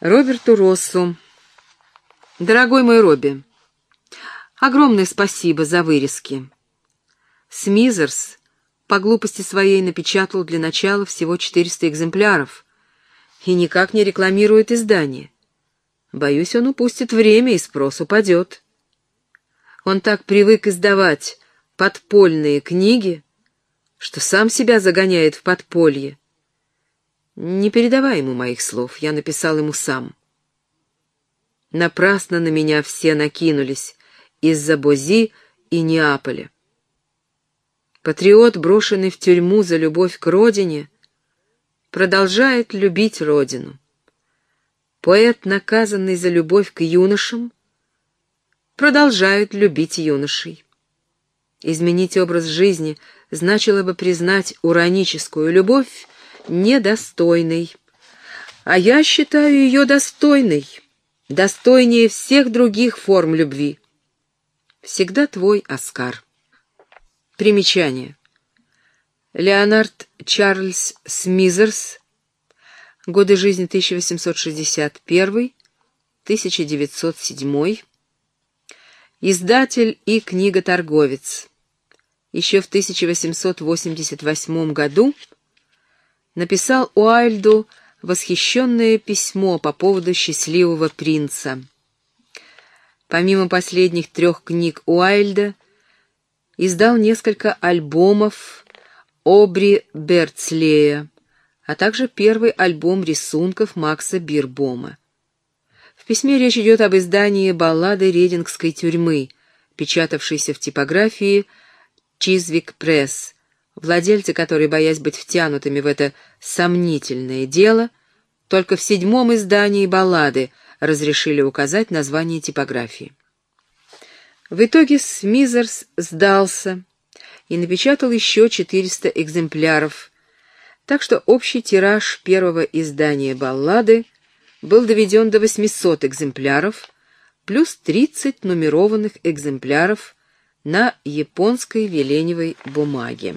Роберту Россу. Дорогой мой Робби, огромное спасибо за вырезки. Смизерс по глупости своей напечатал для начала всего 400 экземпляров и никак не рекламирует издание. Боюсь, он упустит время и спрос упадет. Он так привык издавать подпольные книги, что сам себя загоняет в подполье. Не передавай ему моих слов, я написал ему сам. Напрасно на меня все накинулись из-за Бози и Неаполя. Патриот, брошенный в тюрьму за любовь к родине, продолжает любить родину. Поэт, наказанный за любовь к юношам, продолжает любить юношей. Изменить образ жизни значило бы признать ураническую любовь недостойной. А я считаю ее достойной, достойнее всех других форм любви. Всегда твой Оскар. Примечание. Леонард Чарльз Смизерс. Годы жизни 1861-1907. Издатель и книготорговец. Еще в 1888 году написал Уайльду восхищенное письмо по поводу «Счастливого принца». Помимо последних трех книг Уайльда, издал несколько альбомов Обри Берцлея, а также первый альбом рисунков Макса Бирбома. В письме речь идет об издании баллады Редингской тюрьмы, печатавшейся в типографии Чизвик Пресс, владельцы которые, боясь быть втянутыми в это сомнительное дело, только в седьмом издании баллады разрешили указать название типографии. В итоге Смизерс сдался и напечатал еще 400 экземпляров, так что общий тираж первого издания баллады был доведен до 800 экземпляров, плюс 30 нумерованных экземпляров на японской веленевой бумаге.